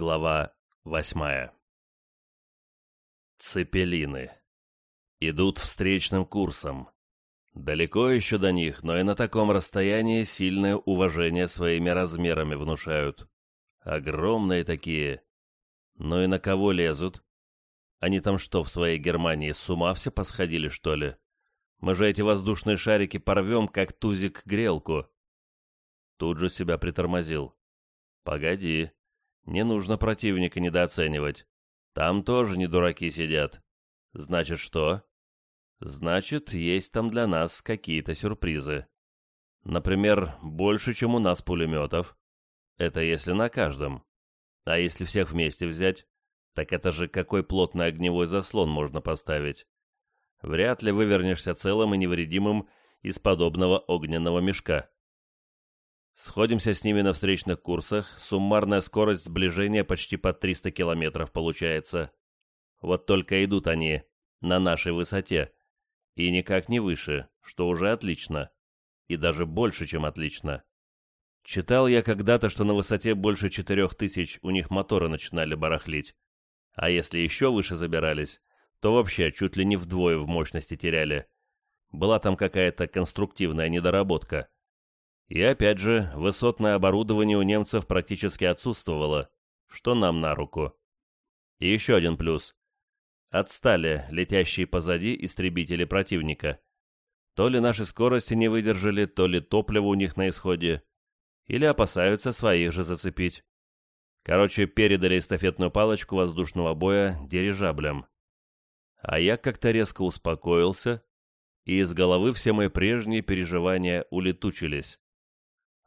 Глава восьмая Цепелины. Идут встречным курсом. Далеко еще до них, но и на таком расстоянии сильное уважение своими размерами внушают. Огромные такие. Ну и на кого лезут? Они там что, в своей Германии с ума все посходили, что ли? Мы же эти воздушные шарики порвем, как тузик грелку. Тут же себя притормозил. Погоди. Не нужно противника недооценивать. Там тоже не дураки сидят. Значит, что? Значит, есть там для нас какие-то сюрпризы. Например, больше, чем у нас пулеметов. Это если на каждом. А если всех вместе взять, так это же какой плотный огневой заслон можно поставить. Вряд ли вывернешься целым и невредимым из подобного огненного мешка. Сходимся с ними на встречных курсах, суммарная скорость сближения почти под 300 километров получается. Вот только идут они на нашей высоте, и никак не выше, что уже отлично, и даже больше, чем отлично. Читал я когда-то, что на высоте больше 4000 у них моторы начинали барахлить, а если еще выше забирались, то вообще чуть ли не вдвое в мощности теряли. Была там какая-то конструктивная недоработка. И опять же, высотное оборудование у немцев практически отсутствовало, что нам на руку. И еще один плюс. Отстали летящие позади истребители противника. То ли наши скорости не выдержали, то ли топливо у них на исходе, или опасаются своих же зацепить. Короче, передали эстафетную палочку воздушного боя дирижаблям. А я как-то резко успокоился, и из головы все мои прежние переживания улетучились.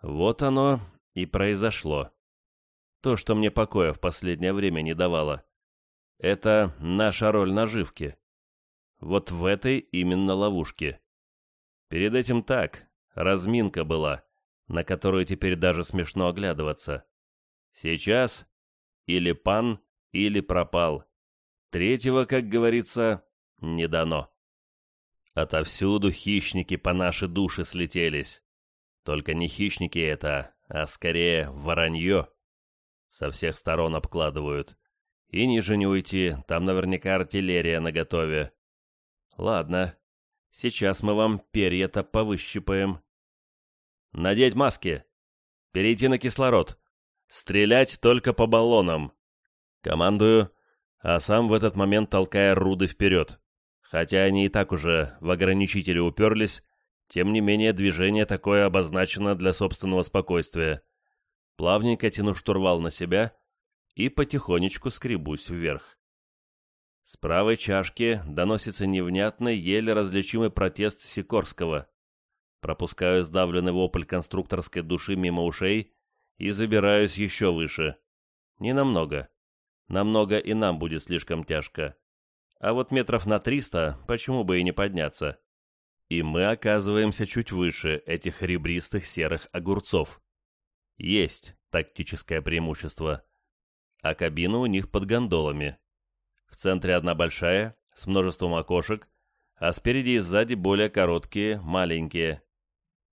Вот оно и произошло. То, что мне покоя в последнее время не давало. Это наша роль наживки. Вот в этой именно ловушке. Перед этим так, разминка была, на которую теперь даже смешно оглядываться. Сейчас или пан, или пропал. Третьего, как говорится, не дано. Отовсюду хищники по нашей душе слетелись. Только не хищники это, а скорее воронье. Со всех сторон обкладывают. И ниже не уйти, там наверняка артиллерия наготове. Ладно, сейчас мы вам перья-то повыщипаем. Надеть маски. Перейти на кислород. Стрелять только по баллонам. Командую, а сам в этот момент толкая руды вперед. Хотя они и так уже в ограничители уперлись, тем не менее, движение такое обозначено для собственного спокойствия. Плавненько тяну штурвал на себя и потихонечку скребусь вверх. С правой чашки доносится невнятный, еле различимый протест Сикорского. Пропускаю сдавленный вопль конструкторской души мимо ушей и забираюсь еще выше. Не намного. Намного и нам будет слишком тяжко. А вот метров на триста почему бы и не подняться? И мы оказываемся чуть выше этих ребристых серых огурцов. Есть тактическое преимущество. А кабина у них под гондолами. В центре одна большая, с множеством окошек, а спереди и сзади более короткие, маленькие.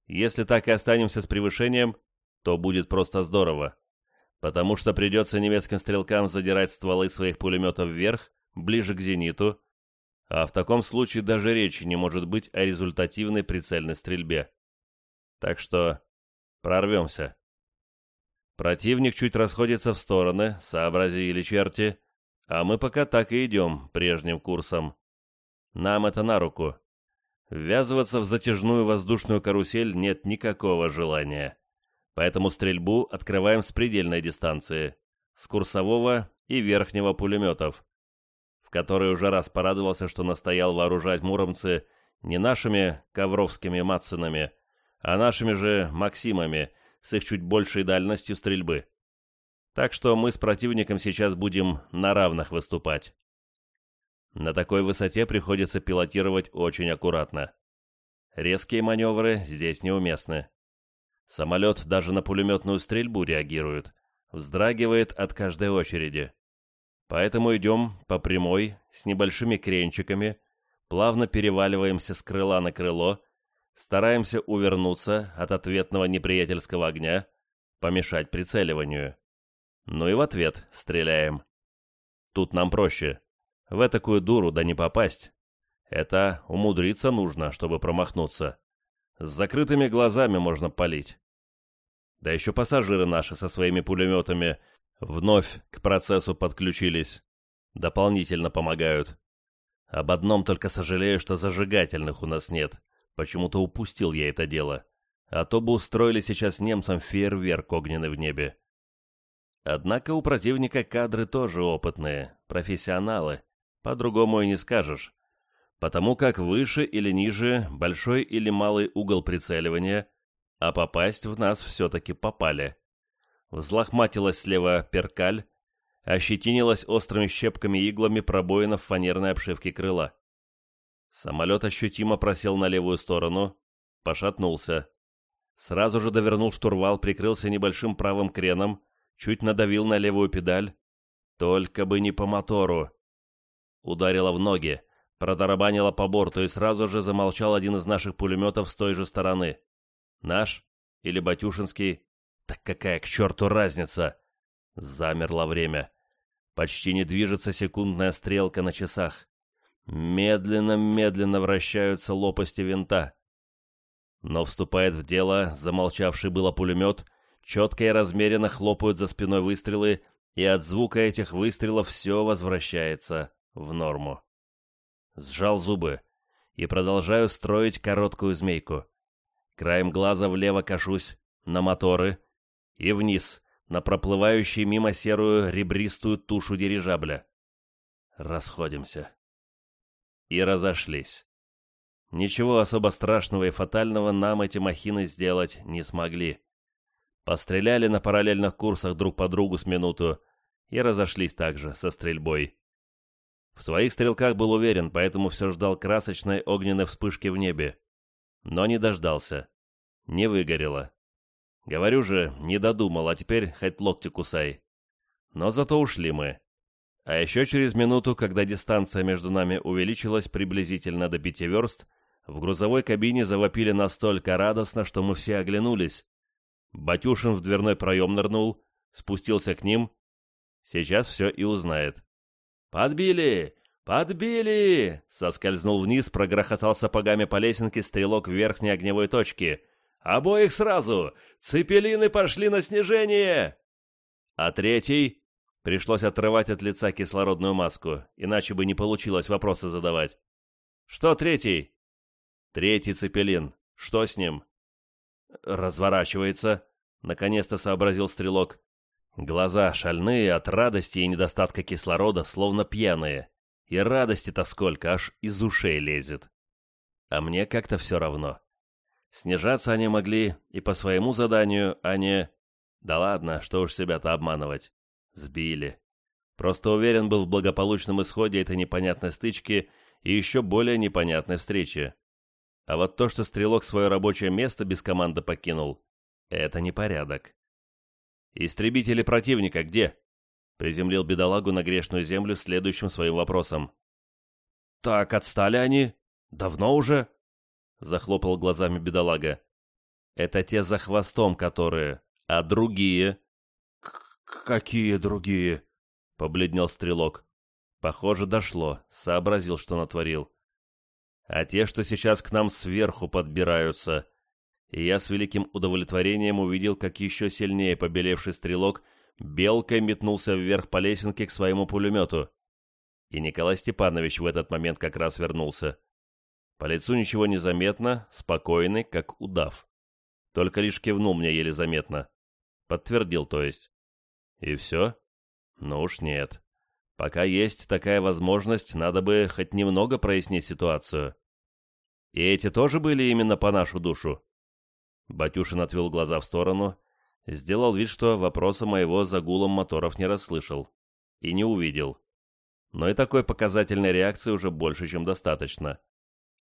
Если так и останемся с превышением, то будет просто здорово. Потому что придется немецким стрелкам задирать стволы своих пулеметов вверх, ближе к зениту, а в таком случае даже речи не может быть о результативной прицельной стрельбе. Так что прорвемся. Противник чуть расходится в стороны, сообразили черти, а мы пока так и идем прежним курсом. Нам это на руку. Ввязываться в затяжную воздушную карусель нет никакого желания. Поэтому стрельбу открываем с предельной дистанции, с курсового и верхнего пулеметов который уже раз порадовался, что настоял вооружать муромцы не нашими ковровскими Матсонами, а нашими же Максимами с их чуть большей дальностью стрельбы. Так что мы с противником сейчас будем на равных выступать. На такой высоте приходится пилотировать очень аккуратно. Резкие маневры здесь неуместны. Самолет даже на пулеметную стрельбу реагирует, вздрагивает от каждой очереди. Поэтому идем по прямой, с небольшими кренчиками, плавно переваливаемся с крыла на крыло, стараемся увернуться от ответного неприятельского огня, помешать прицеливанию. Ну и в ответ стреляем. Тут нам проще. В такую дуру да не попасть. Это умудриться нужно, чтобы промахнуться. С закрытыми глазами можно палить. Да еще пассажиры наши со своими пулеметами вновь к процессу подключились. Дополнительно помогают. Об одном только сожалею, что зажигательных у нас нет. Почему-то упустил я это дело. А то бы устроили сейчас немцам фейерверк огненный в небе. Однако у противника кадры тоже опытные, профессионалы. По-другому и не скажешь. Потому как выше или ниже, большой или малый угол прицеливания, а попасть в нас все-таки попали. Взлохматилась слева перкаль, ощетинилась острыми щепками-иглами пробоина в фанерной обшивке крыла. Самолет ощутимо просел на левую сторону, пошатнулся. Сразу же довернул штурвал, прикрылся небольшим правым креном, чуть надавил на левую педаль. Только бы не по мотору. Ударило в ноги, продорабанило по борту, и сразу же замолчал один из наших пулеметов с той же стороны. Наш или Батюшинский? Так какая к черту разница? Замерло время. Почти не движется секундная стрелка на часах. Медленно-медленно вращаются лопасти винта. Но вступает в дело замолчавший было пулемет, четко и размеренно хлопают за спиной выстрелы, и от звука этих выстрелов все возвращается в норму. Сжал зубы и продолжаю строить короткую змейку. Краем глаза влево кашусь на моторы и вниз, на проплывающую мимо серую ребристую тушу дирижабля. Расходимся. И разошлись. Ничего особо страшного и фатального нам эти махины сделать не смогли. Постреляли на параллельных курсах друг по другу с минуту и разошлись также со стрельбой. В своих стрелках был уверен, поэтому все ждал красочной огненной вспышки в небе. Но не дождался. Не выгорело. Говорю же, не додумал, а теперь хоть локти кусай. Но зато ушли мы. А еще через минуту, когда дистанция между нами увеличилась приблизительно до пяти верст, в грузовой кабине завопили настолько радостно, что мы все оглянулись. Батюшин в дверной проем нырнул, спустился к ним. Сейчас все и узнает. «Подбили! Подбили!» Соскользнул вниз, прогрохотал сапогами по лесенке стрелок верхней огневой точки. «Обоих сразу! Цепелины пошли на снижение!» А третий... Пришлось отрывать от лица кислородную маску, иначе бы не получилось вопросы задавать. «Что третий?» «Третий цепелин. Что с ним?» «Разворачивается», — наконец-то сообразил стрелок. Глаза шальные от радости и недостатка кислорода, словно пьяные. И радости-то сколько, аж из ушей лезет. А мне как-то все равно. Снижаться они могли и по своему заданию, а не... Да ладно, что уж себя-то обманывать. Сбили. Просто уверен был в благополучном исходе этой непонятной стычки и еще более непонятной встречи. А вот то, что стрелок свое рабочее место без команды покинул, это непорядок. «Истребители противника где?» Приземлил бедолагу на грешную землю следующим своим вопросом. «Так, отстали они? Давно уже?» Захлопал глазами бедолага. «Это те за хвостом, которые, а другие?» «Какие другие?» — побледнел стрелок. Похоже, дошло, сообразил, что натворил. «А те, что сейчас к нам сверху подбираются, и я с великим удовлетворением увидел, как еще сильнее побелевший стрелок белкой метнулся вверх по лесенке к своему пулемету. И Николай Степанович в этот момент как раз вернулся. По лицу ничего не заметно, спокойный, как удав. Только лишь кивнул мне еле заметно. Подтвердил, то есть. И все? Ну уж нет. Пока есть такая возможность, надо бы хоть немного прояснить ситуацию. И эти тоже были именно по нашу душу? Батюшин отвел глаза в сторону, сделал вид, что вопроса моего за гулом моторов не расслышал и не увидел. Но и такой показательной реакции уже больше, чем достаточно.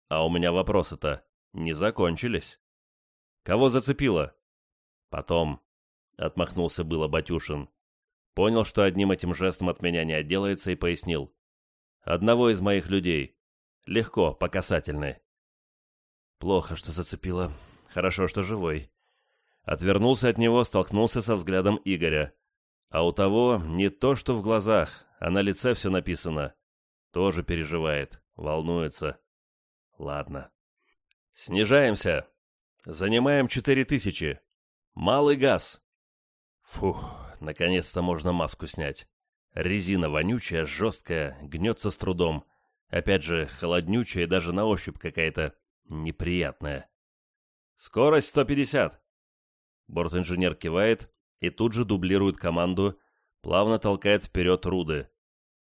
А у меня вопросы-то не закончились. Кого зацепило? Потом, — отмахнулся было Батюшин. Понял, что одним этим жестом от меня не отделается, и пояснил. Одного из моих людей. Легко, по касательной. Плохо, что зацепило. Хорошо, что живой. Отвернулся от него, столкнулся со взглядом Игоря. А у того не то, что в глазах, а на лице все написано. Тоже переживает, волнуется. Ладно. Снижаемся. Занимаем четыре тысячи. Малый газ. Фух, наконец-то можно маску снять. Резина вонючая, жесткая, гнется с трудом. Опять же, холоднючая и даже на ощупь какая-то неприятная. Скорость 150. Борт-инженер кивает и тут же дублирует команду, плавно толкает вперед руды.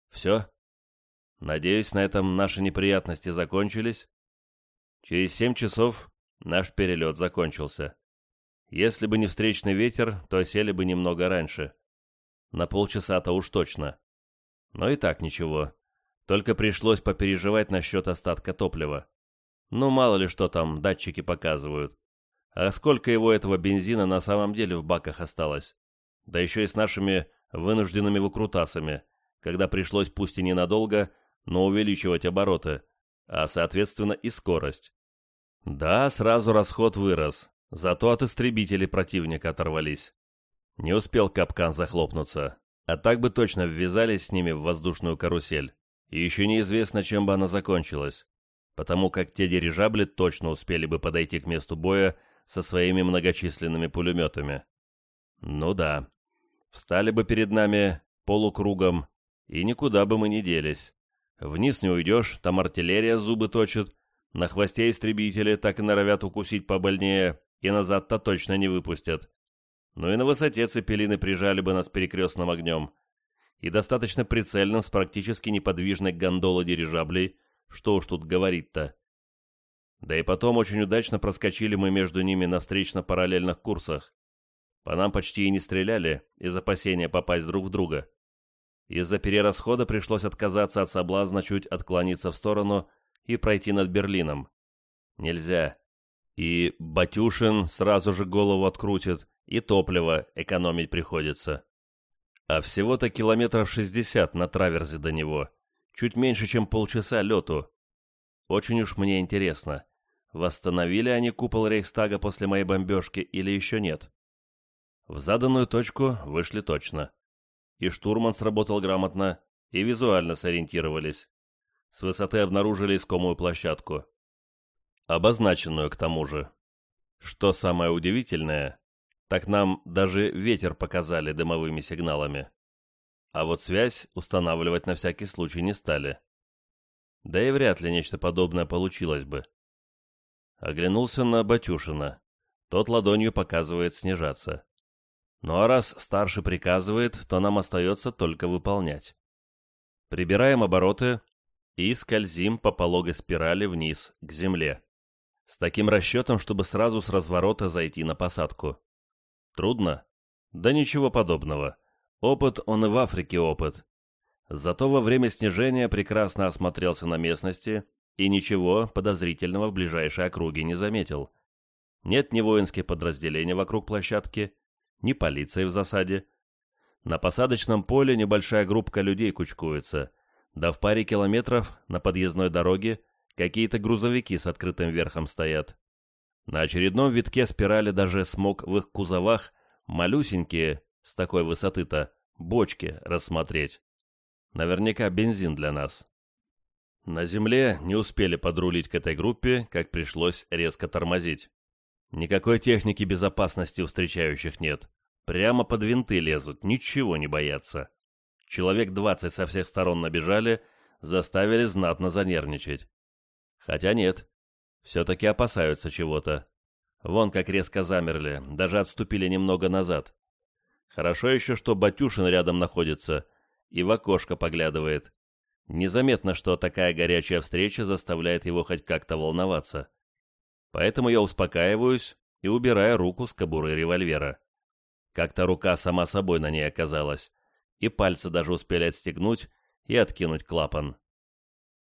Все? Надеюсь, на этом наши неприятности закончились? Через семь часов наш перелет закончился. Если бы не встречный ветер, то сели бы немного раньше. На полчаса-то уж точно. Но и так ничего. Только пришлось попереживать насчет остатка топлива. Ну, мало ли что там датчики показывают. А сколько его этого бензина на самом деле в баках осталось? Да еще и с нашими вынужденными выкрутасами, когда пришлось пусть и ненадолго, но увеличивать обороты, а соответственно и скорость. Да, сразу расход вырос, зато от истребителей противника оторвались. Не успел капкан захлопнуться, а так бы точно ввязались с ними в воздушную карусель. И еще неизвестно, чем бы она закончилась, потому как те дирижабли точно успели бы подойти к месту боя со своими многочисленными пулеметами. Ну да, встали бы перед нами полукругом, и никуда бы мы не делись. Вниз не уйдешь, там артиллерия зубы точит, на хвосте истребители так и норовят укусить побольнее, и назад-то точно не выпустят. Ну и на высоте цепелины прижали бы нас перекрестным огнем. И достаточно прицельным с практически неподвижной гондолой дирижаблей, что уж тут говорить-то. Да и потом очень удачно проскочили мы между ними на встречно-параллельных курсах. По нам почти и не стреляли, из опасения попасть друг в друга. Из-за перерасхода пришлось отказаться от соблазна чуть отклониться в сторону и пройти над Берлином. Нельзя. И Батюшин сразу же голову открутит, и топливо экономить приходится. А всего-то километров шестьдесят на траверзе до него. Чуть меньше, чем полчаса лету. Очень уж мне интересно, восстановили они купол Рейхстага после моей бомбежки или еще нет. В заданную точку вышли точно. И штурман сработал грамотно, и визуально сориентировались. С высоты обнаружили искомую площадку. Обозначенную к тому же. Что самое удивительное, так нам даже ветер показали дымовыми сигналами. А вот связь устанавливать на всякий случай не стали. Да и вряд ли нечто подобное получилось бы. Оглянулся на Батюшина. Тот ладонью показывает снижаться. Ну а раз старший приказывает, то нам остается только выполнять. Прибираем обороты и скользим по пологой спирали вниз, к земле. С таким расчетом, чтобы сразу с разворота зайти на посадку. Трудно? Да ничего подобного. Опыт он и в Африке опыт. Зато во время снижения прекрасно осмотрелся на местности и ничего подозрительного в ближайшей округе не заметил. Нет ни воинских подразделений вокруг площадки, ни полиции в засаде. На посадочном поле небольшая группка людей кучкуется, да в паре километров на подъездной дороге какие-то грузовики с открытым верхом стоят. На очередном витке спирали даже смог в их кузовах малюсенькие, с такой высоты-то, бочки рассмотреть. Наверняка бензин для нас. На земле не успели подрулить к этой группе, как пришлось резко тормозить. Никакой техники безопасности у встречающих нет. Прямо под винты лезут, ничего не боятся. Человек двадцать со всех сторон набежали, заставили знатно занервничать. Хотя нет, все-таки опасаются чего-то. Вон как резко замерли, даже отступили немного назад. Хорошо еще, что Батюшин рядом находится и в окошко поглядывает. Незаметно, что такая горячая встреча заставляет его хоть как-то волноваться. Поэтому я успокаиваюсь и убираю руку с кобуры револьвера. Как-то рука сама собой на ней оказалась, и пальцы даже успели отстегнуть и откинуть клапан.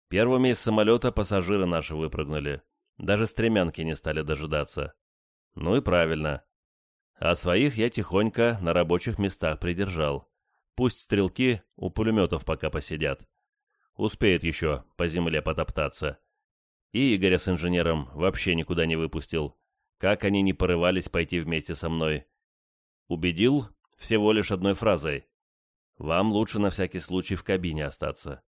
Первыми из самолета пассажиры наши выпрыгнули. Даже стремянки не стали дожидаться. Ну и правильно. А своих я тихонько на рабочих местах придержал. Пусть стрелки у пулеметов пока посидят. Успеют еще по земле потоптаться. И Игоря с инженером вообще никуда не выпустил. Как они не порывались пойти вместе со мной. Убедил всего лишь одной фразой. «Вам лучше на всякий случай в кабине остаться».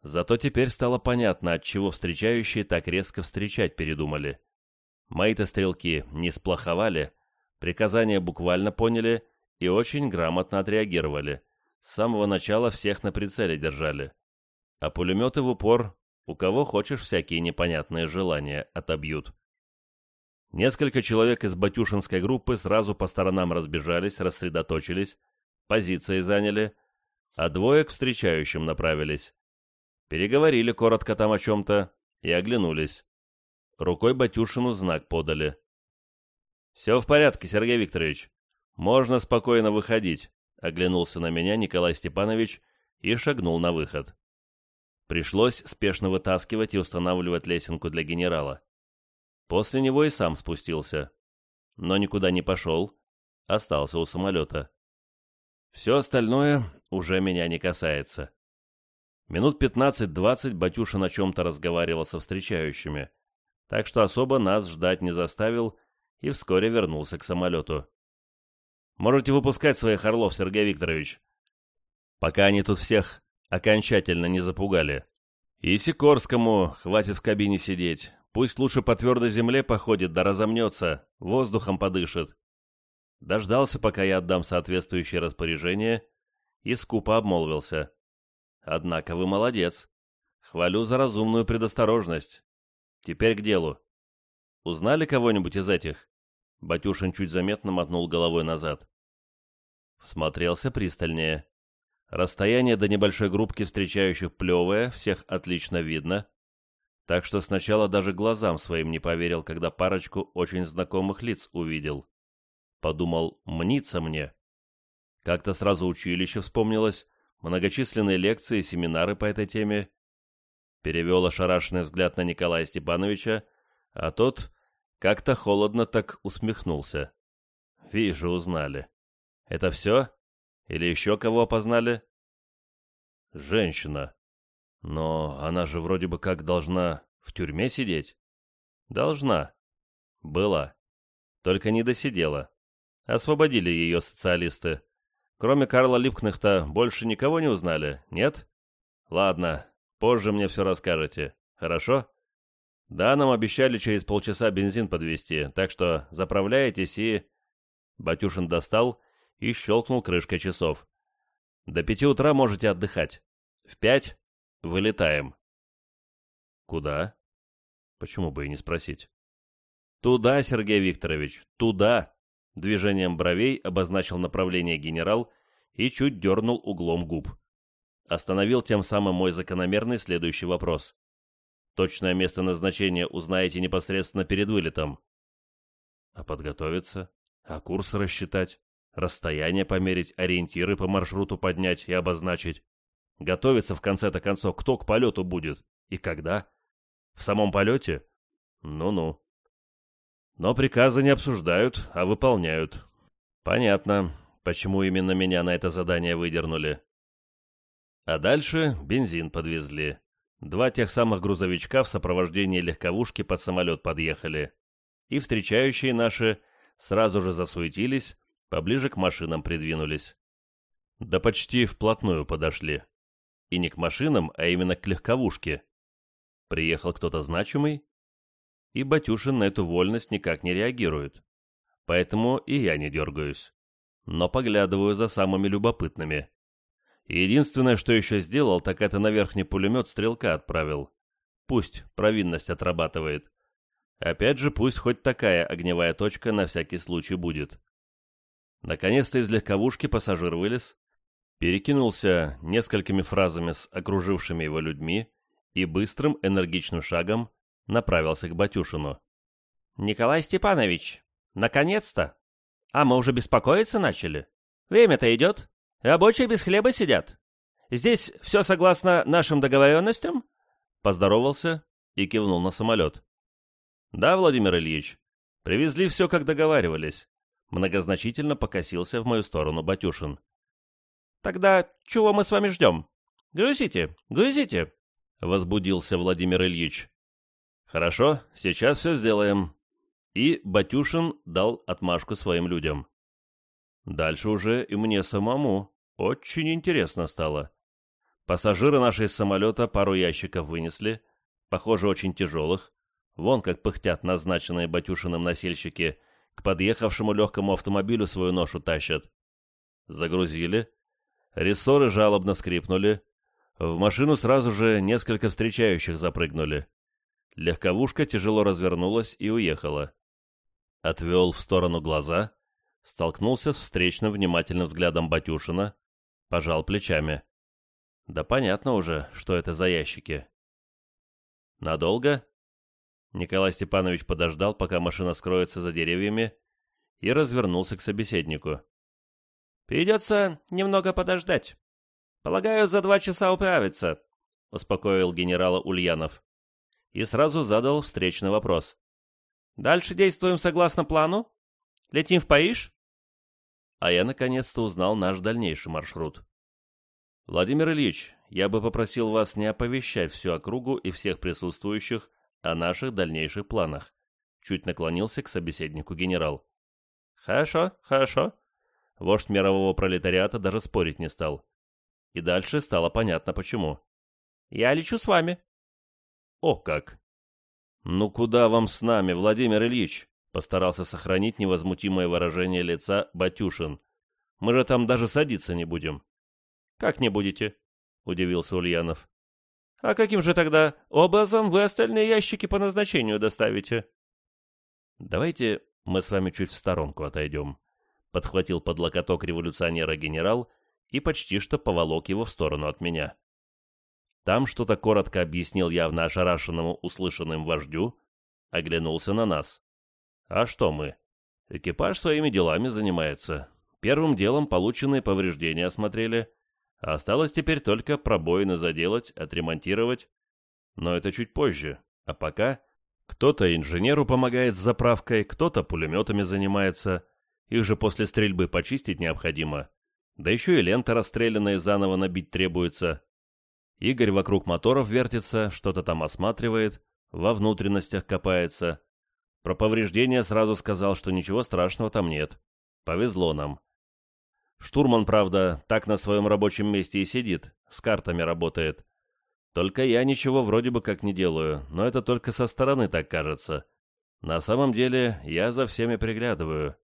Зато теперь стало понятно, от чего встречающие так резко встречать передумали. Мои-то стрелки не сплоховали, приказания буквально поняли и очень грамотно отреагировали. С самого начала всех на прицеле держали. А пулеметы в упор, у кого хочешь всякие непонятные желания, отобьют. Несколько человек из батюшинской группы сразу по сторонам разбежались, рассредоточились, позиции заняли, а двое к встречающим направились. Переговорили коротко там о чем-то и оглянулись. Рукой Батюшину знак подали. «Все в порядке, Сергей Викторович. Можно спокойно выходить», — оглянулся на меня Николай Степанович и шагнул на выход. Пришлось спешно вытаскивать и устанавливать лесенку для генерала. После него и сам спустился. Но никуда не пошел, остался у самолета. Все остальное уже меня не касается. Минут пятнадцать-двадцать Батюшин о чем-то разговаривал со встречающими, так что особо нас ждать не заставил и вскоре вернулся к самолету. «Можете выпускать своих орлов, Сергей Викторович, пока они тут всех окончательно не запугали. И Сикорскому хватит в кабине сидеть, пусть лучше по твердой земле походит да разомнется, воздухом подышит». Дождался, пока я отдам соответствующее распоряжение, и скупо обмолвился. Однако вы молодец. Хвалю за разумную предосторожность. Теперь к делу. Узнали кого-нибудь из этих?» Батюшин чуть заметно мотнул головой назад. Всмотрелся пристальнее. Расстояние до небольшой группки встречающих плевое, всех отлично видно. Так что сначала даже глазам своим не поверил, когда парочку очень знакомых лиц увидел. Подумал, мнится мне. Как-то сразу училище вспомнилось, многочисленные лекции и семинары по этой теме. Перевел ошарашенный взгляд на Николая Степановича, а тот как-то холодно так усмехнулся. «Вижу, узнали. Это все? Или еще кого опознали?» «Женщина. Но она же вроде бы как должна в тюрьме сидеть?» «Должна. Была. Только не досидела. Освободили ее социалисты. Кроме Карла Липкнехта, больше никого не узнали, нет? Ладно, позже мне все расскажете, хорошо? Да, нам обещали через полчаса бензин подвезти, так что заправляйтесь и...» Батюшин достал и щелкнул крышкой часов. «До пяти утра можете отдыхать. В пять вылетаем». «Куда?» «Почему бы и не спросить?» «Туда, Сергей Викторович, туда!» Движением бровей обозначил направление генерал и чуть дернул углом губ. Остановил тем самым мой закономерный следующий вопрос. Точное место назначения узнаете непосредственно перед вылетом. А подготовиться? А курс рассчитать? Расстояние померить, ориентиры по маршруту поднять и обозначить? Готовиться в конце-то концов, кто к полету будет? И когда? В самом полете? Ну-ну. Но приказы не обсуждают, а выполняют. Понятно, почему именно меня на это задание выдернули. А дальше бензин подвезли. Два тех самых грузовичка в сопровождении легковушки под самолет подъехали. И встречающие наши сразу же засуетились, поближе к машинам придвинулись. Да почти вплотную подошли. И не к машинам, а именно к легковушке. Приехал кто-то значимый, и Батюшин на эту вольность никак не реагирует. Поэтому и я не дергаюсь. Но поглядываю за самыми любопытными. единственное, что еще сделал, так это на верхний пулемет стрелка отправил. Пусть провинность отрабатывает. Опять же, пусть хоть такая огневая точка на всякий случай будет. Наконец-то из легковушки пассажир вылез, перекинулся несколькими фразами с окружившими его людьми и быстрым энергичным шагом направился к Батюшину. «Николай Степанович, наконец-то! А мы уже беспокоиться начали? Время-то идет, рабочие без хлеба сидят. Здесь все согласно нашим договоренностям?» Поздоровался и кивнул на самолет. «Да, Владимир Ильич, привезли все, как договаривались». Многозначительно покосился в мою сторону Батюшин. «Тогда чего мы с вами ждем? Грузите, грузите!» Возбудился Владимир Ильич. «Хорошо, сейчас все сделаем». И Батюшин дал отмашку своим людям. Дальше уже и мне самому очень интересно стало. Пассажиры наши из самолета пару ящиков вынесли, похоже, очень тяжелых. Вон как пыхтят назначенные Батюшиным носильщики, к подъехавшему легкому автомобилю свою ношу тащат. Загрузили. Рессоры жалобно скрипнули. В машину сразу же несколько встречающих запрыгнули. Легковушка тяжело развернулась и уехала. Отвел в сторону глаза, столкнулся с встречным внимательным взглядом Батюшина, пожал плечами. Да понятно уже, что это за ящики. Надолго? Николай Степанович подождал, пока машина скроется за деревьями, и развернулся к собеседнику. «Придется немного подождать. Полагаю, за два часа управиться», — успокоил генерала Ульянов. И сразу задал встречный вопрос. «Дальше действуем согласно плану? Летим в Париж?» А я наконец-то узнал наш дальнейший маршрут. «Владимир Ильич, я бы попросил вас не оповещать всю округу и всех присутствующих о наших дальнейших планах», чуть наклонился к собеседнику генерал. «Хорошо, хорошо». Вождь мирового пролетариата даже спорить не стал. И дальше стало понятно, почему. «Я лечу с вами». «О как!» «Ну куда вам с нами, Владимир Ильич?» Постарался сохранить невозмутимое выражение лица Батюшин. «Мы же там даже садиться не будем». «Как не будете?» — удивился Ульянов. «А каким же тогда образом вы остальные ящики по назначению доставите?» «Давайте мы с вами чуть в сторонку отойдем», — подхватил под локоток революционера генерал и почти что поволок его в сторону от меня. Там что-то коротко объяснил явно ошарашенному услышанным вождю, оглянулся на нас. «А что мы?» Экипаж своими делами занимается. Первым делом полученные повреждения осмотрели, Осталось теперь только пробоины заделать, отремонтировать. Но это чуть позже. А пока кто-то инженеру помогает с заправкой, кто-то пулеметами занимается. Их же после стрельбы почистить необходимо. Да еще и лента расстрелянная заново набить требуется. Игорь вокруг моторов вертится, что-то там осматривает, во внутренностях копается. Про повреждения сразу сказал, что ничего страшного там нет. Повезло нам. Штурман, правда, так на своем рабочем месте и сидит, с картами работает. Только я ничего вроде бы как не делаю, но это только со стороны так кажется. На самом деле я за всеми приглядываю.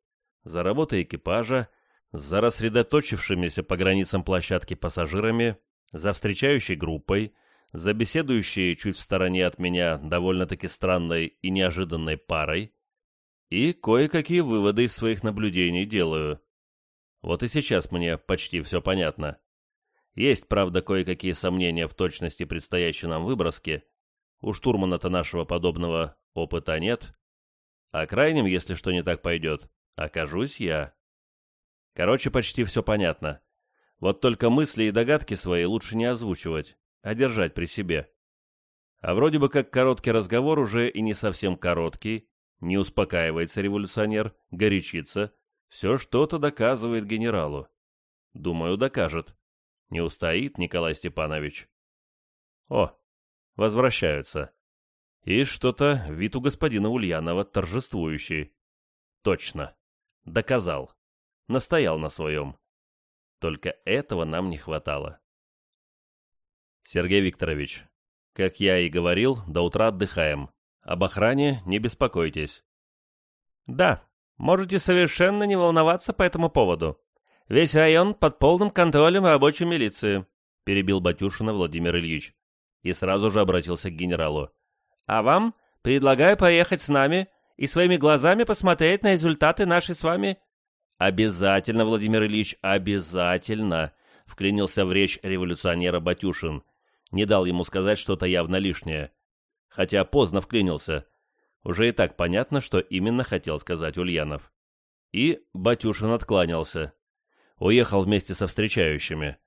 За работой экипажа, за рассредоточившимися по границам площадки пассажирами, за встречающей группой, за беседующей чуть в стороне от меня довольно-таки странной и неожиданной парой, и кое-какие выводы из своих наблюдений делаю. Вот и сейчас мне почти все понятно. Есть, правда, кое-какие сомнения в точности предстоящей нам выброски. У штурмана-то нашего подобного опыта нет. А крайним, если что не так пойдет, окажусь я. Короче, почти все понятно. Вот только мысли и догадки свои лучше не озвучивать, а держать при себе. А вроде бы как короткий разговор уже и не совсем короткий, не успокаивается революционер, горячится, все что-то доказывает генералу. Думаю, докажет. Не устоит Николай Степанович. О, возвращаются. И что-то вид у господина Ульянова торжествующий. Точно. Доказал. Настоял на своем. Только этого нам не хватало. Сергей Викторович, как я и говорил, до утра отдыхаем. Об охране не беспокойтесь. Да, Можете совершенно не волноваться по этому поводу. Весь район под полным контролем рабочей милиции», — перебил Батюшина Владимир Ильич. И сразу же обратился к генералу. «А вам предлагаю поехать с нами и своими глазами посмотреть на результаты нашей с вами...» «Обязательно, Владимир Ильич, обязательно!» — вклинился в речь революционера Батюшин. Не дал ему сказать что-то явно лишнее. Хотя поздно вклинился. Уже и так понятно, что именно хотел сказать Ульянов. И Батюшин откланялся. Уехал вместе со встречающими.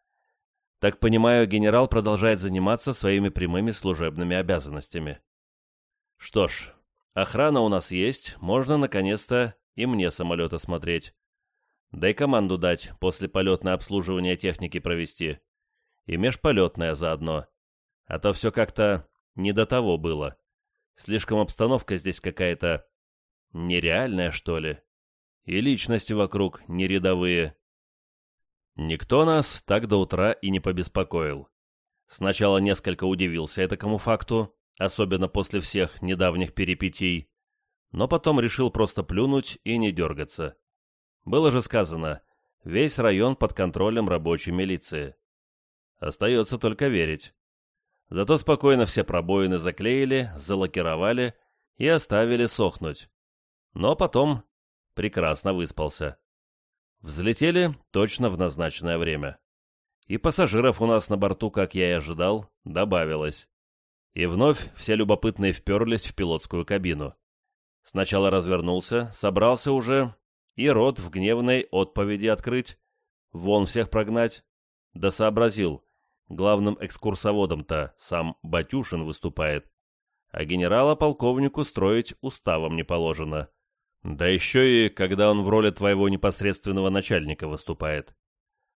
Так понимаю, генерал продолжает заниматься своими прямыми служебными обязанностями. Что ж, охрана у нас есть, можно наконец-то и мне самолет осмотреть. Да и команду дать после полетное обслуживание техники провести. И межполетное заодно. А то все как-то не до того было. Слишком обстановка здесь какая-то нереальная, что ли. и личности вокруг не рядовые. Никто нас так до утра и не побеспокоил. Сначала несколько удивился этому факту, особенно после всех недавних перипетий, но потом решил просто плюнуть и не дергаться. Было же сказано, весь район под контролем рабочей милиции. Остается только верить. Зато спокойно все пробоины заклеили, залакировали и оставили сохнуть. Но потом прекрасно выспался. Взлетели точно в назначенное время. И пассажиров у нас на борту, как я и ожидал, добавилось. И вновь все любопытные вперлись в пилотскую кабину. Сначала развернулся, собрался уже, и рот в гневной отповеди открыть, вон всех прогнать. Да сообразил, главным экскурсоводом-то сам Батюшин выступает, а генерала-полковнику строить уставом не положено. Да еще и, когда он в роли твоего непосредственного начальника выступает.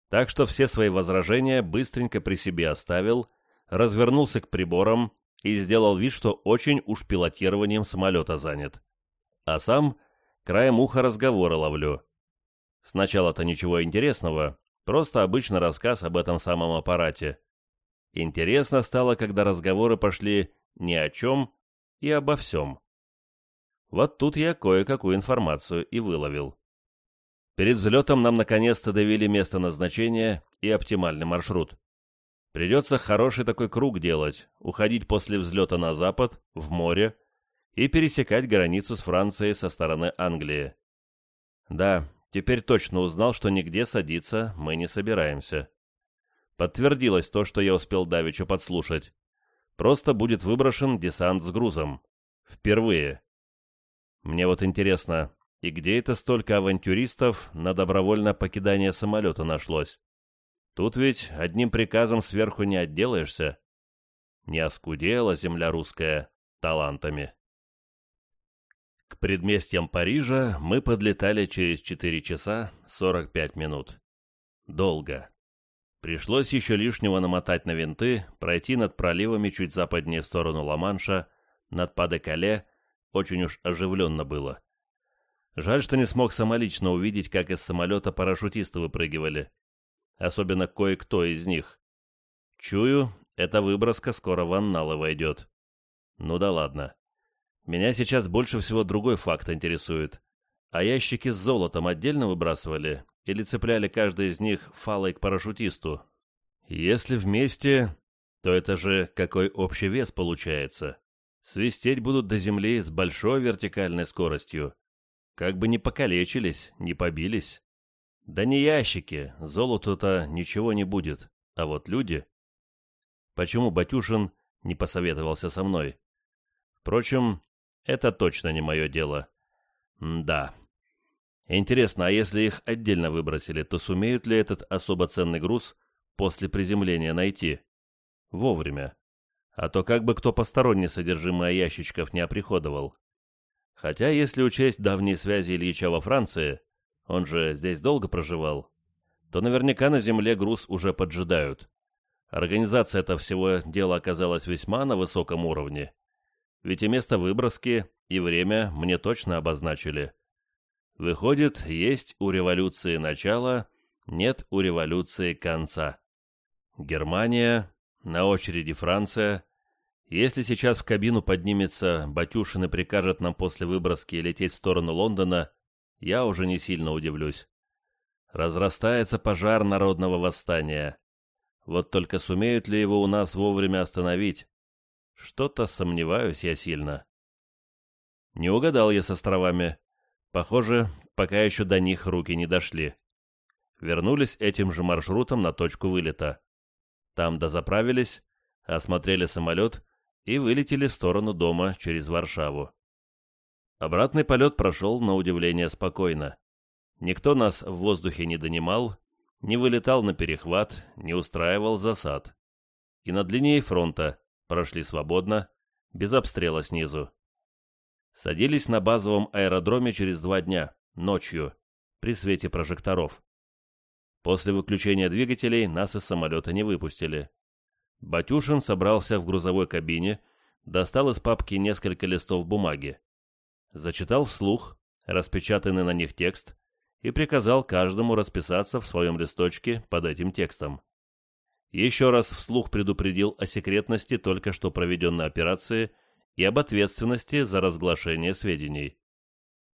Так что все свои возражения быстренько при себе оставил, развернулся к приборам и сделал вид, что очень уж пилотированием самолета занят. А сам краем уха разговора ловлю. Сначала-то ничего интересного, просто обычный рассказ об этом самом аппарате. Интересно стало, когда разговоры пошли ни о чем и обо всем. Вот тут я кое-какую информацию и выловил. Перед взлетом нам наконец-то довели место назначения и оптимальный маршрут. Придется хороший такой круг делать, уходить после взлета на запад, в море, и пересекать границу с Францией со стороны Англии. Да, теперь точно узнал, что нигде садиться мы не собираемся. Подтвердилось то, что я успел давеча подслушать. Просто будет выброшен десант с грузом. Впервые. Мне вот интересно, и где это столько авантюристов на добровольное покидание самолета нашлось? Тут ведь одним приказом сверху не отделаешься. Не оскудела земля русская талантами. К предместьям Парижа мы подлетали через 4 часа 45 минут. Долго. Пришлось еще лишнего намотать на винты, пройти над проливами чуть западнее в сторону Ла-Манша, над Паде-Кале очень уж оживленно было. Жаль, что не смог самолично увидеть, как из самолета парашютисты выпрыгивали. Особенно кое-кто из них. Чую, эта выброска скоро в анналы войдет. Ну да ладно. Меня сейчас больше всего другой факт интересует. А ящики с золотом отдельно выбрасывали или цепляли каждый из них фалой к парашютисту? Если вместе, то это же какой общий вес получается. Свистеть будут до земли с большой вертикальной скоростью. Как бы не покалечились, не побились. Да не ящики, золоту-то ничего не будет, а вот люди... Почему Батюшин не посоветовался со мной? Впрочем, это точно не мое дело. Да. Интересно, а если их отдельно выбросили, то сумеют ли этот особо ценный груз после приземления найти? Вовремя а то как бы кто посторонний содержимое ящичков не оприходовал. Хотя, если учесть давние связи Ильича во Франции, он же здесь долго проживал, то наверняка на земле груз уже поджидают. Организация этого всего дела оказалась весьма на высоком уровне. Ведь и место выброски, и время мне точно обозначили. Выходит, есть у революции начало, нет у революции конца. Германия, на очереди Франция. Если сейчас в кабину поднимется Батюшин и прикажет нам после выброски лететь в сторону Лондона, я уже не сильно удивлюсь. Разрастается пожар народного восстания. Вот только сумеют ли его у нас вовремя остановить? Что-то сомневаюсь я сильно. Не угадал я с островами. Похоже, пока еще до них руки не дошли. Вернулись этим же маршрутом на точку вылета. Там дозаправились, осмотрели самолет и вылетели в сторону дома через Варшаву. Обратный полет прошел на удивление спокойно. Никто нас в воздухе не донимал, не вылетал на перехват, не устраивал засад. И над линией фронта прошли свободно, без обстрела снизу. Садились на базовом аэродроме через два дня, ночью, при свете прожекторов. После выключения двигателей нас из самолета не выпустили. Батюшин собрался в грузовой кабине, достал из папки несколько листов бумаги. Зачитал вслух, распечатанный на них текст, и приказал каждому расписаться в своем листочке под этим текстом. Еще раз вслух предупредил о секретности только что проведенной операции и об ответственности за разглашение сведений.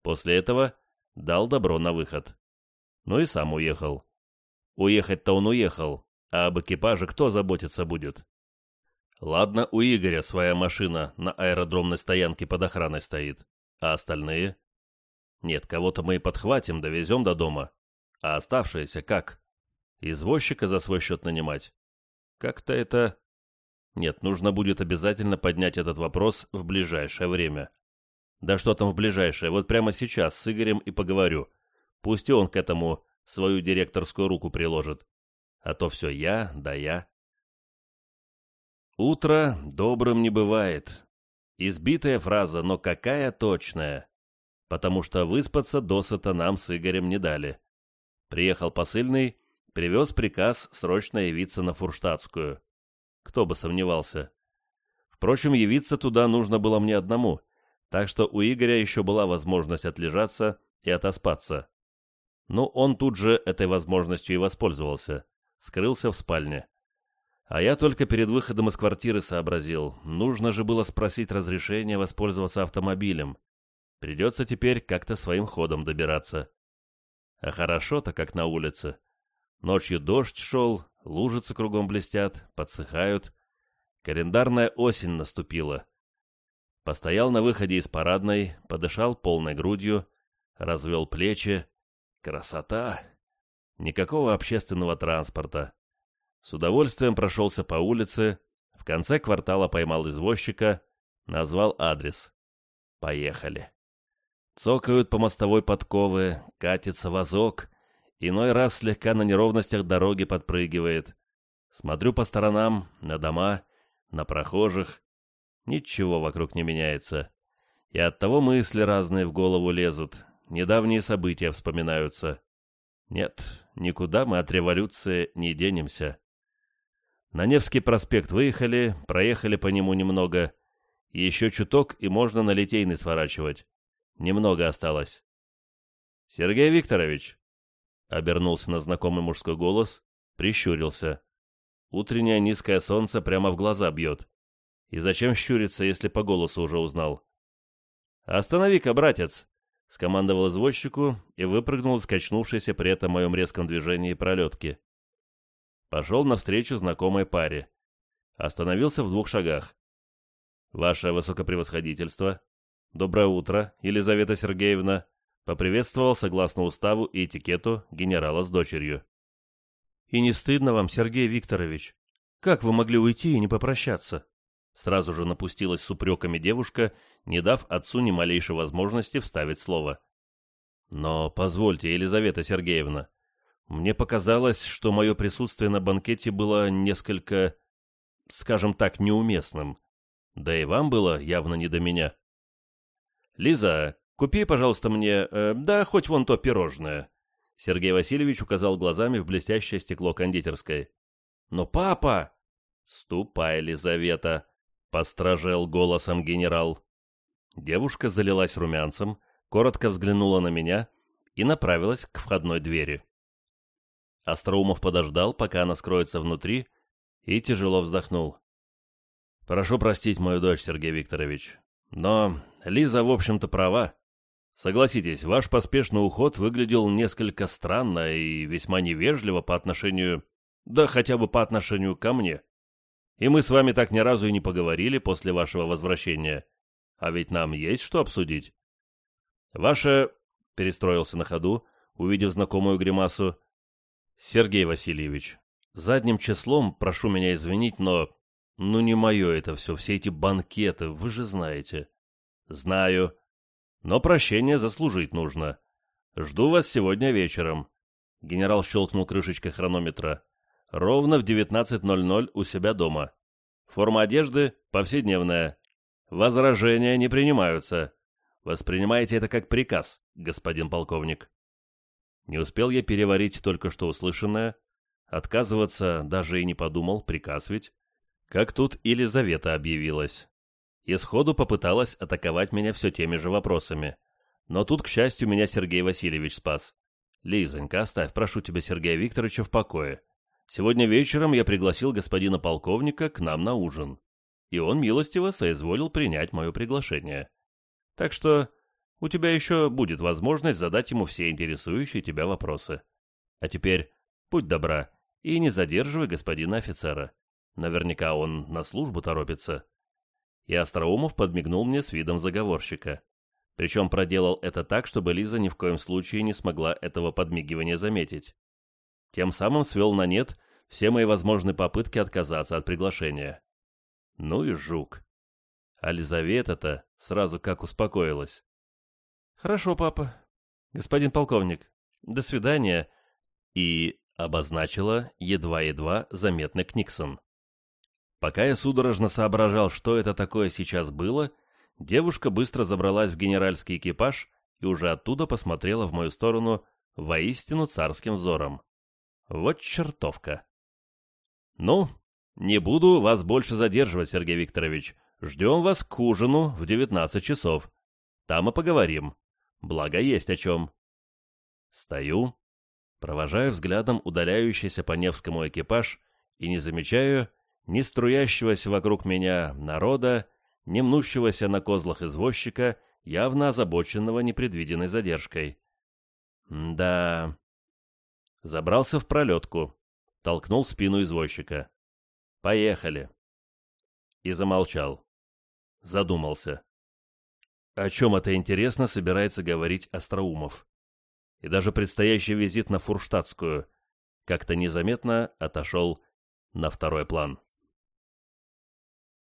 После этого дал добро на выход. Ну и сам уехал. Уехать-то он уехал, а об экипаже кто заботиться будет? Ладно, у Игоря своя машина на аэродромной стоянке под охраной стоит, а остальные? Нет, кого-то мы и подхватим, довезем до дома. А оставшиеся как? Извозчика за свой счет нанимать? Как-то это... Нет, нужно будет обязательно поднять этот вопрос в ближайшее время. Да что там в ближайшее, вот прямо сейчас с Игорем и поговорю. Пусть он к этому свою директорскую руку приложит. А то все я, да я. Утро добрым не бывает. Избитая фраза, но какая точная потому что выспаться досыта нам с Игорем не дали. Приехал посыльный, привез приказ срочно явиться на Фурштадтскую. Кто бы сомневался. Впрочем, явиться туда нужно было мне одному, так что у Игоря еще была возможность отлежаться и отоспаться. Но он тут же этой возможностью и воспользовался, скрылся в спальне. А я только перед выходом из квартиры сообразил, нужно же было спросить разрешения воспользоваться автомобилем. Придется теперь как-то своим ходом добираться. А хорошо-то, как на улице. Ночью дождь шел, лужицы кругом блестят, подсыхают. Календарная осень наступила. Постоял на выходе из парадной, подышал полной грудью, развел плечи. Красота! Никакого общественного транспорта. С удовольствием прошелся по улице, в конце квартала поймал извозчика, назвал адрес. Поехали. Цокают по мостовой подковы, катится вазок, иной раз слегка на неровностях дороги подпрыгивает. Смотрю по сторонам, на дома, на прохожих. Ничего вокруг не меняется. И оттого мысли разные в голову лезут, недавние события вспоминаются. Нет, никуда мы от революции не денемся. На Невский проспект выехали, проехали по нему немного. Еще чуток, и можно на Литейный сворачивать. Немного осталось. «Сергей Викторович!» Обернулся на знакомый мужской голос, прищурился. Утреннее низкое солнце прямо в глаза бьет. И зачем щуриться, если по голосу уже узнал? «Останови-ка, братец!» — скомандовал извозчику и выпрыгнул из качнувшейся при этом моем резком движении пролетки. Пошел навстречу знакомой паре. Остановился в двух шагах. «Ваше высокопревосходительство!» «Доброе утро, Елизавета Сергеевна», поприветствовал, согласно уставу и этикету, генерала с дочерью. «И не стыдно вам, Сергей Викторович? Как вы могли уйти и не попрощаться?» Сразу же напустилась с упреками девушка, не дав отцу ни малейшей возможности вставить слово. «Но позвольте, Елизавета Сергеевна, мне показалось, что мое присутствие на банкете было несколько, скажем так, неуместным. Да и вам было явно не до меня». «Лиза, купи, пожалуйста, мне... Э, да, хоть вон то пирожное». Сергей Васильевич указал глазами в блестящее стекло кондитерской. «Но папа...» «Ступай, Лизавета», — постражел голосом генерал. Девушка залилась румянцем, коротко взглянула на меня и направилась к входной двери. Остроумов подождал, пока она скроется внутри, и тяжело вздохнул. «Прошу простить мою дочь, Сергей Викторович. Но Лиза, в общем-то, права. Согласитесь, ваш поспешный уход выглядел несколько странно и весьма невежливо по отношению... Да хотя бы по отношению ко мне. И мы с вами так ни разу и не поговорили после вашего возвращения. А ведь нам есть что обсудить. Ваше... Перестроился на ходу, увидев знакомую гримасу. Сергей Васильевич, задним числом прошу меня извинить, но ну не мое это все, все эти банкеты, вы же знаете. Знаю. Но прощения заслужить нужно. Жду вас сегодня вечером. Генерал щелкнул крышечкой хронометра. Ровно в 19.00 у себя дома. Форма одежды повседневная. Возражения не принимаются. Воспринимайте это как приказ, господин полковник. Не успел я переварить только что услышанное. Отказываться даже и не подумал, приказ ведь. Как тут Елизавета объявилась. И сходу попыталась атаковать меня все теми же вопросами. Но тут, к счастью, меня Сергей Васильевич спас. «Лизонька, оставь, прошу тебя, Сергея Викторовича в покое. Сегодня вечером я пригласил господина полковника к нам на ужин, и он милостиво соизволил принять мое приглашение. Так что у тебя еще будет возможность задать ему все интересующие тебя вопросы. А теперь будь добра и не задерживай господина офицера. Наверняка он на службу торопится». И Остроумов подмигнул мне с видом заговорщика. Причем проделал это так, чтобы Лиза ни в коем случае не смогла этого подмигивания заметить. Тем самым свел на нет все мои возможные попытки отказаться от приглашения. Ну и жук. А Лизавета-то сразу как успокоилась. «Хорошо, папа. Господин полковник, до свидания». И обозначила едва-едва заметный Книксон. Пока я судорожно соображал, что это такое сейчас было, девушка быстро забралась в генеральский экипаж и уже оттуда посмотрела в мою сторону воистину царским взором. Вот чертовка. Ну, не буду вас больше задерживать, Сергей Викторович. Ждем вас к ужину в 19 часов. Там и поговорим. Благо есть о чем. Стою, провожаю взглядом удаляющийся по Невскому экипаж и не замечаю ни струящегося вокруг меня народа, ни мнущегося на козлах извозчика, явно озабоченного непредвиденной задержкой. Да, Забрался в пролетку, толкнул спину извозчика. «Поехали!» И замолчал. Задумался. О чем это интересно собирается говорить Остроумов? И даже предстоящий визит на Фурштадтскую как-то незаметно отошел на второй план.